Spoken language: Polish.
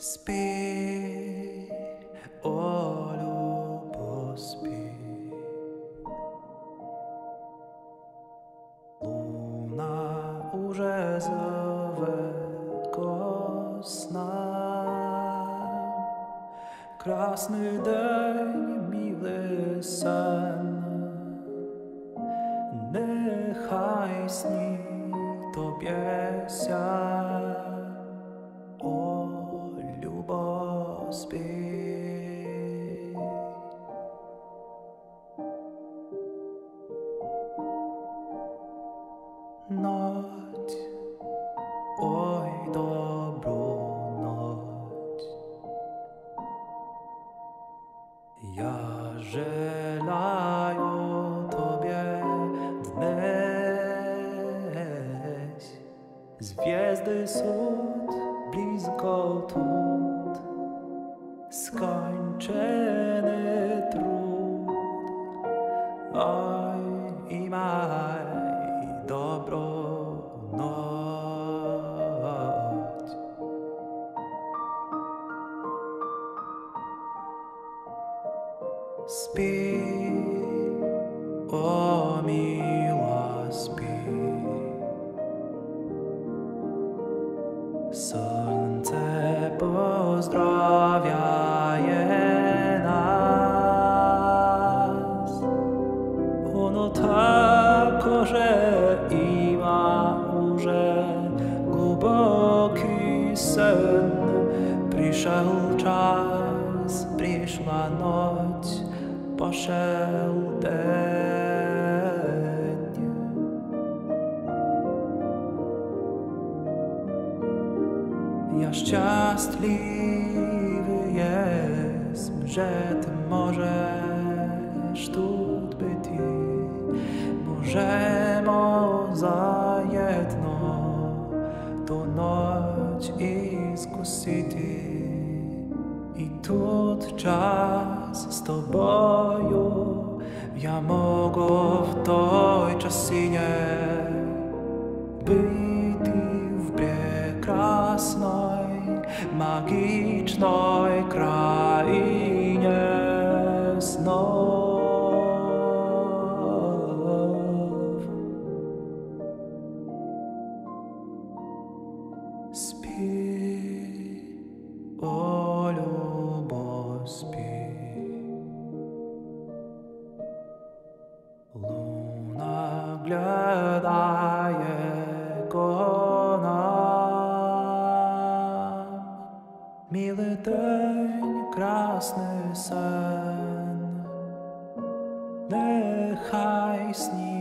Спи, Олю, поспи. Луна уже зове когось Нехай сні тобі сяй. speak. Noć, oj dobranoć. Ja żelaję Tobie dnes. Zwiezdy są blisko tu skończony trud. Oj i maj, dobro noc. Śpi, o miła, śpi. Słońce pozdrawia. Przyszedł czas, przyszła noc, poszedł dzień. Ja szczęśliwy jestem, że Ty możesz tu być, możesz тут час з тобою, я мого в той часине бити в прекрасной магічної країні. виглядає кого нам, мій летень красний сон, нехай сніг.